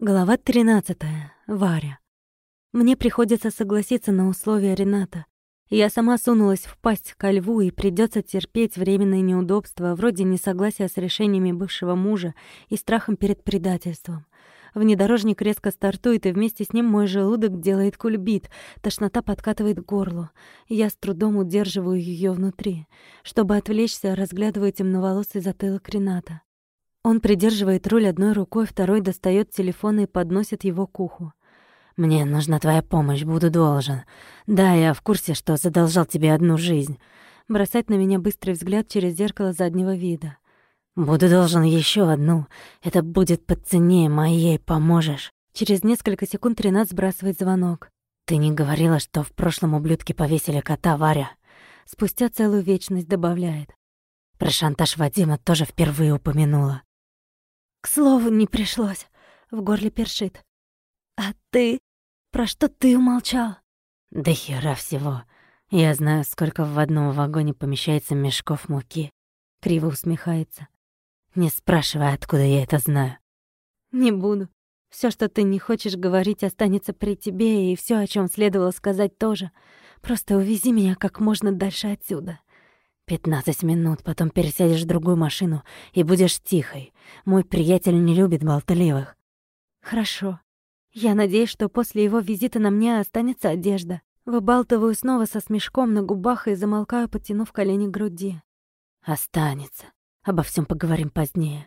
Глава 13. Варя. Мне приходится согласиться на условия Рената. Я сама сунулась в пасть ко льву, и придется терпеть временные неудобства, вроде несогласия с решениями бывшего мужа и страхом перед предательством. Внедорожник резко стартует, и вместе с ним мой желудок делает кульбит, тошнота подкатывает к горлу. Я с трудом удерживаю ее внутри. Чтобы отвлечься, разглядываю темноволосый затылок Рената. Он придерживает руль одной рукой, второй достает телефон и подносит его к уху. «Мне нужна твоя помощь, буду должен. Да, я в курсе, что задолжал тебе одну жизнь». Бросать на меня быстрый взгляд через зеркало заднего вида. «Буду должен еще одну. Это будет по цене моей, поможешь». Через несколько секунд Ренат сбрасывает звонок. «Ты не говорила, что в прошлом ублюдке повесили кота Варя?» Спустя целую вечность добавляет. Про шантаж Вадима тоже впервые упомянула. К слову, не пришлось. В горле першит. А ты? Про что ты умолчал? Да хера всего. Я знаю, сколько в одном вагоне помещается мешков муки. Криво усмехается. Не спрашивай, откуда я это знаю. Не буду. Все, что ты не хочешь говорить, останется при тебе, и все, о чем следовало сказать, тоже. Просто увези меня как можно дальше отсюда. «Пятнадцать минут, потом пересядешь в другую машину и будешь тихой. Мой приятель не любит болтливых». «Хорошо. Я надеюсь, что после его визита на мне останется одежда. Выбалтываю снова со смешком на губах и замолкаю, подтянув колени к груди. «Останется. Обо всем поговорим позднее».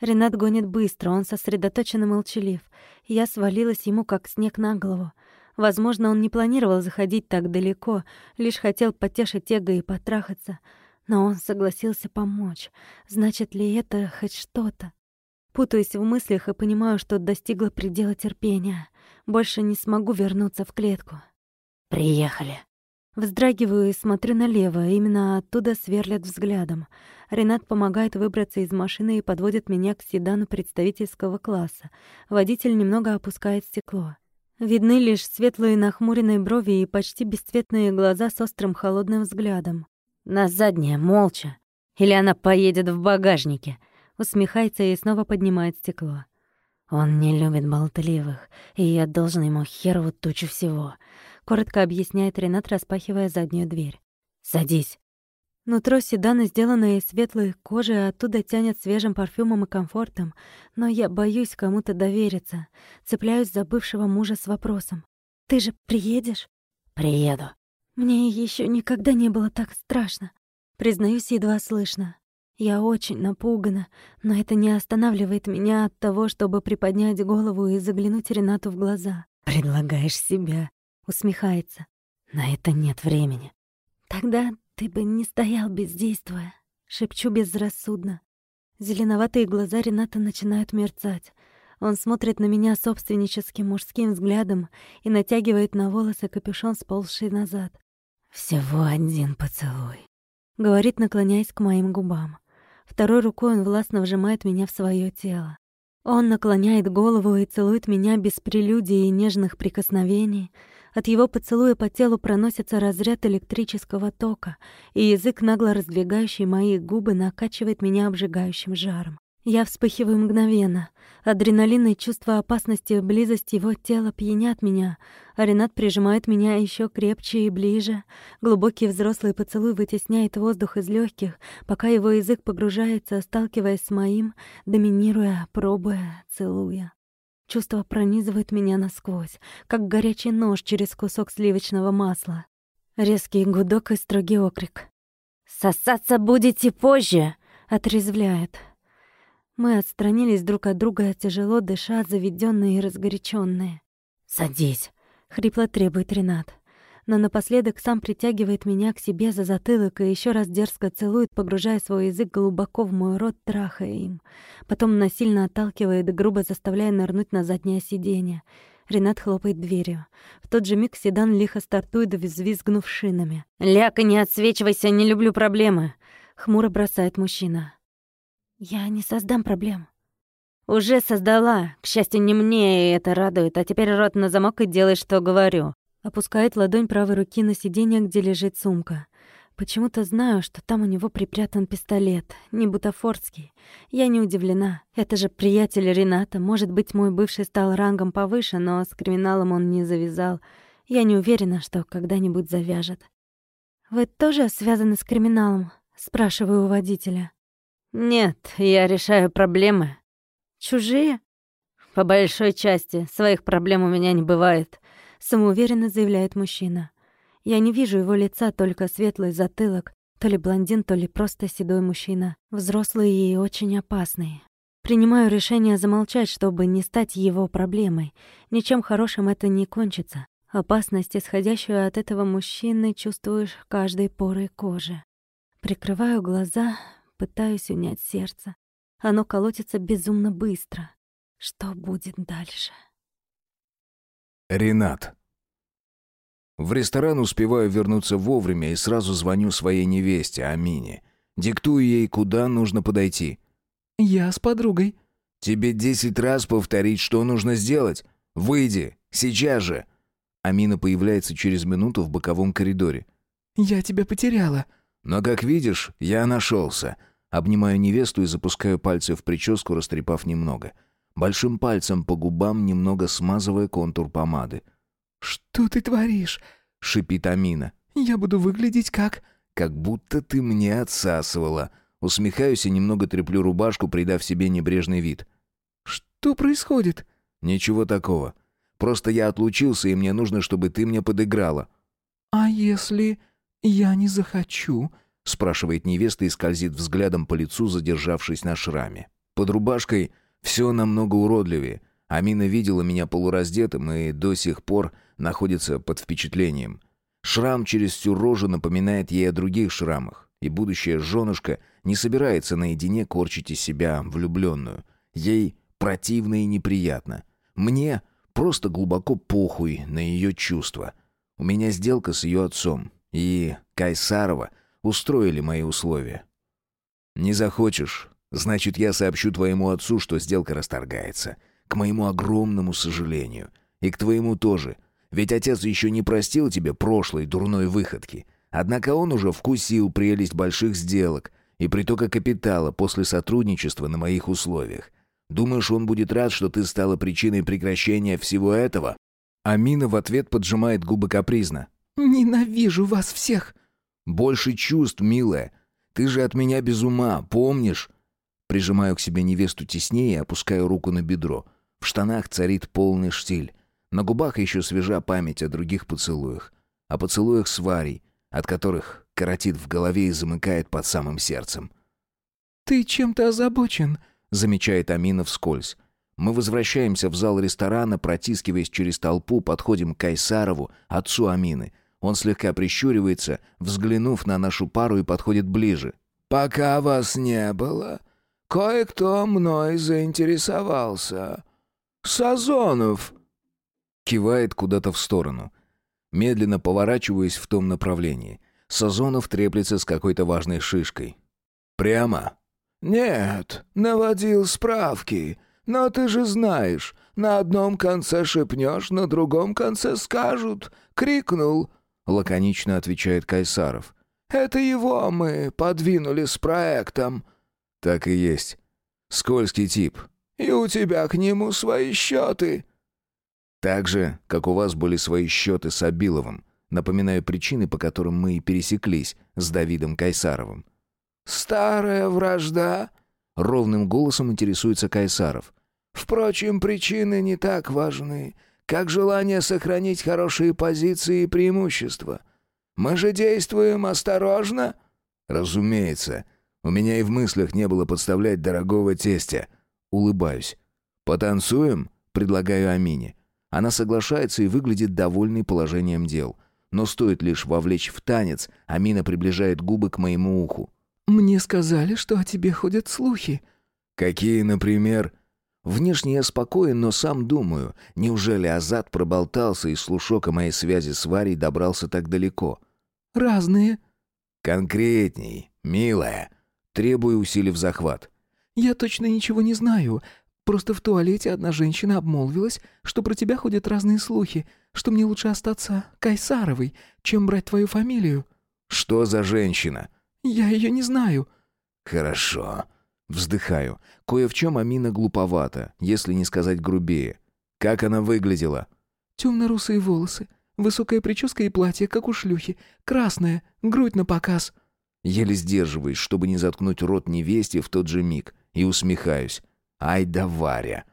Ренат гонит быстро, он сосредоточен и молчалив. Я свалилась ему, как снег на голову. Возможно, он не планировал заходить так далеко, лишь хотел потешить эго и потрахаться. Но он согласился помочь. Значит ли это хоть что-то? Путаюсь в мыслях и понимаю, что достигла предела терпения. Больше не смогу вернуться в клетку. «Приехали». Вздрагиваю и смотрю налево, именно оттуда сверлят взглядом. Ренат помогает выбраться из машины и подводит меня к седану представительского класса. Водитель немного опускает стекло. Видны лишь светлые нахмуренные брови и почти бесцветные глаза с острым холодным взглядом. «На заднее, молча. Или она поедет в багажнике?» Усмехается и снова поднимает стекло. «Он не любит болтливых, и я должен ему херову тучу всего», — коротко объясняет Ренат, распахивая заднюю дверь. «Садись». Нутро седана сделано из светлой кожи, а оттуда тянет свежим парфюмом и комфортом. Но я боюсь кому-то довериться. Цепляюсь за бывшего мужа с вопросом. «Ты же приедешь?» «Приеду». Мне еще никогда не было так страшно. Признаюсь, едва слышно. Я очень напугана, но это не останавливает меня от того, чтобы приподнять голову и заглянуть Ренату в глаза. «Предлагаешь себя», — усмехается. «На это нет времени». «Тогда «Ты бы не стоял бездействуя», — шепчу безрассудно. Зеленоватые глаза Рената начинают мерцать. Он смотрит на меня собственническим мужским взглядом и натягивает на волосы капюшон, сползший назад. «Всего один поцелуй», — говорит, наклоняясь к моим губам. Второй рукой он властно вжимает меня в свое тело. Он наклоняет голову и целует меня без прелюдий и нежных прикосновений — от его поцелуя по телу проносится разряд электрического тока, и язык, нагло раздвигающий мои губы, накачивает меня обжигающим жаром. Я вспыхиваю мгновенно. Адреналин и чувство опасности и близости его тела пьянят меня, а Ренат прижимает меня еще крепче и ближе. Глубокий взрослый поцелуй вытесняет воздух из легких, пока его язык погружается, сталкиваясь с моим, доминируя, пробуя, целуя. Чувство пронизывает меня насквозь, как горячий нож через кусок сливочного масла. Резкий гудок и строгий окрик. «Сосаться будете позже!» — отрезвляет. Мы отстранились друг от друга, тяжело дыша, заведенные и разгоряченные. «Садись!» — хрипло требует Ренат но напоследок сам притягивает меня к себе за затылок и еще раз дерзко целует, погружая свой язык глубоко в мой рот, трахая им. Потом насильно отталкивает, грубо заставляя нырнуть на заднее сиденье. Ренат хлопает дверью. В тот же миг седан лихо стартует, взвизгнув шинами. «Ляка, не отсвечивайся, не люблю проблемы!» — хмуро бросает мужчина. «Я не создам проблем». «Уже создала. К счастью, не мне, и это радует. А теперь рот на замок и делай, что говорю». Опускает ладонь правой руки на сиденье, где лежит сумка. Почему-то знаю, что там у него припрятан пистолет, не бутафорский. Я не удивлена. Это же приятель Рената. Может быть, мой бывший стал рангом повыше, но с криминалом он не завязал. Я не уверена, что когда-нибудь завяжет. «Вы тоже связаны с криминалом?» — спрашиваю у водителя. «Нет, я решаю проблемы». «Чужие?» «По большой части. Своих проблем у меня не бывает», — самоуверенно заявляет мужчина. Я не вижу его лица, только светлый затылок, то ли блондин, то ли просто седой мужчина, взрослый и очень опасный. Принимаю решение замолчать, чтобы не стать его проблемой. Ничем хорошим это не кончится. Опасность, исходящую от этого мужчины, чувствуешь каждой порой кожи. Прикрываю глаза, пытаюсь унять сердце. Оно колотится безумно быстро. Что будет дальше? Ренат. В ресторан успеваю вернуться вовремя и сразу звоню своей невесте, Амине. Диктую ей, куда нужно подойти. «Я с подругой». «Тебе десять раз повторить, что нужно сделать. Выйди, сейчас же». Амина появляется через минуту в боковом коридоре. «Я тебя потеряла». «Но, как видишь, я нашелся. Обнимаю невесту и запускаю пальцы в прическу, растрепав немного. Большим пальцем по губам, немного смазывая контур помады. «Что ты творишь?» — шипит Амина. «Я буду выглядеть как...» «Как будто ты мне отсасывала». Усмехаюсь и немного треплю рубашку, придав себе небрежный вид. «Что происходит?» «Ничего такого. Просто я отлучился, и мне нужно, чтобы ты мне подыграла». «А если я не захочу?» — спрашивает невеста и скользит взглядом по лицу, задержавшись на шраме. Под рубашкой все намного уродливее. Амина видела меня полураздетым и до сих пор находится под впечатлением. Шрам через всю рожу напоминает ей о других шрамах, и будущая женушка не собирается наедине корчить из себя влюбленную. Ей противно и неприятно. Мне просто глубоко похуй на ее чувства. У меня сделка с ее отцом, и Кайсарова устроили мои условия. «Не захочешь, значит, я сообщу твоему отцу, что сделка расторгается. К моему огромному сожалению. И к твоему тоже. Ведь отец еще не простил тебе прошлой дурной выходки. Однако он уже вкусил прелесть больших сделок и притока капитала после сотрудничества на моих условиях. Думаешь, он будет рад, что ты стала причиной прекращения всего этого?» Амина в ответ поджимает губы капризно. «Ненавижу вас всех!» «Больше чувств, милая. Ты же от меня без ума, помнишь?» Прижимаю к себе невесту теснее и опускаю руку на бедро. В штанах царит полный штиль. На губах еще свежа память о других поцелуях. О поцелуях с Варей, от которых коротит в голове и замыкает под самым сердцем. «Ты чем-то озабочен», — замечает Амина вскользь. Мы возвращаемся в зал ресторана, протискиваясь через толпу, подходим к Кайсарову, отцу Амины. Он слегка прищуривается, взглянув на нашу пару и подходит ближе. «Пока вас не было, кое-кто мной заинтересовался. Сазонов!» Кивает куда-то в сторону. Медленно поворачиваюсь в том направлении. Сазонов треплется с какой-то важной шишкой. «Прямо?» «Нет, наводил справки. Но ты же знаешь, на одном конце шепнешь, на другом конце скажут. Крикнул!» Лаконично отвечает Кайсаров. «Это его мы подвинули с проектом». «Так и есть. Скользкий тип». «И у тебя к нему свои счеты». Так же, как у вас были свои счеты с Абиловым. Напоминаю причины, по которым мы и пересеклись с Давидом Кайсаровым. «Старая вражда?» — ровным голосом интересуется Кайсаров. «Впрочем, причины не так важны, как желание сохранить хорошие позиции и преимущества. Мы же действуем осторожно?» «Разумеется. У меня и в мыслях не было подставлять дорогого тестя». Улыбаюсь. «Потанцуем?» — предлагаю Амине. Она соглашается и выглядит довольной положением дел. Но стоит лишь вовлечь в танец, Амина приближает губы к моему уху. «Мне сказали, что о тебе ходят слухи». «Какие, например?» Внешне я спокоен, но сам думаю, неужели Азат проболтался и слушок о моей связи с Варей добрался так далеко? «Разные». «Конкретней, милая». Требую, усилив захват. «Я точно ничего не знаю. Просто в туалете одна женщина обмолвилась, что про тебя ходят разные слухи, что мне лучше остаться Кайсаровой, чем брать твою фамилию». Что за женщина?» «Я ее не знаю». «Хорошо». Вздыхаю. Кое в чем Амина глуповата, если не сказать грубее. Как она выглядела? Темно-русые волосы, высокая прическа и платье, как у шлюхи, красная, грудь на показ. Еле сдерживаюсь, чтобы не заткнуть рот невесте в тот же миг, и усмехаюсь. Ай да Варя!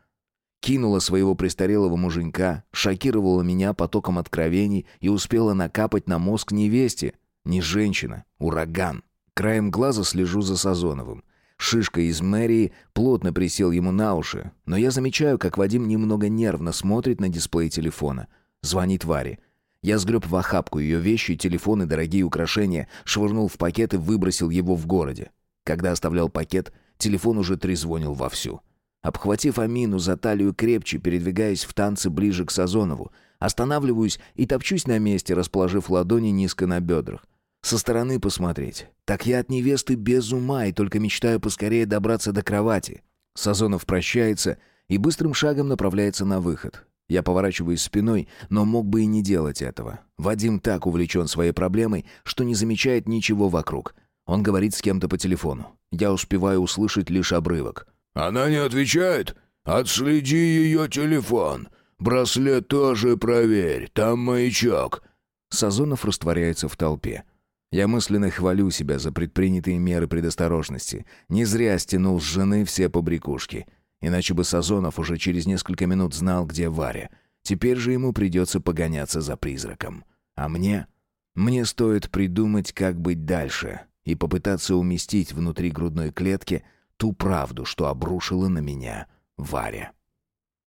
Кинула своего престарелого муженька, шокировала меня потоком откровений и успела накапать на мозг невесте. Не женщина, ураган. Краем глаза слежу за Сазоновым. Шишка из мэрии плотно присел ему на уши, но я замечаю, как Вадим немного нервно смотрит на дисплей телефона. Звонит Варе. Я сгреб в охапку ее вещи, телефоны, дорогие украшения, швырнул в пакет и выбросил его в городе. Когда оставлял пакет, телефон уже трезвонил вовсю. Обхватив Амину за талию крепче, передвигаясь в танце ближе к Сазонову, останавливаюсь и топчусь на месте, расположив ладони низко на бедрах. Со стороны посмотреть. Так я от невесты без ума и только мечтаю поскорее добраться до кровати. Сазонов прощается и быстрым шагом направляется на выход. Я поворачиваюсь спиной, но мог бы и не делать этого. Вадим так увлечен своей проблемой, что не замечает ничего вокруг. Он говорит с кем-то по телефону. Я успеваю услышать лишь обрывок. «Она не отвечает? Отследи ее телефон. Браслет тоже проверь, там маячок». Сазонов растворяется в толпе. Я мысленно хвалю себя за предпринятые меры предосторожности. Не зря стянул с жены все побрякушки. Иначе бы Сазонов уже через несколько минут знал, где Варя. Теперь же ему придется погоняться за призраком. А мне? Мне стоит придумать, как быть дальше, и попытаться уместить внутри грудной клетки ту правду, что обрушила на меня Варя.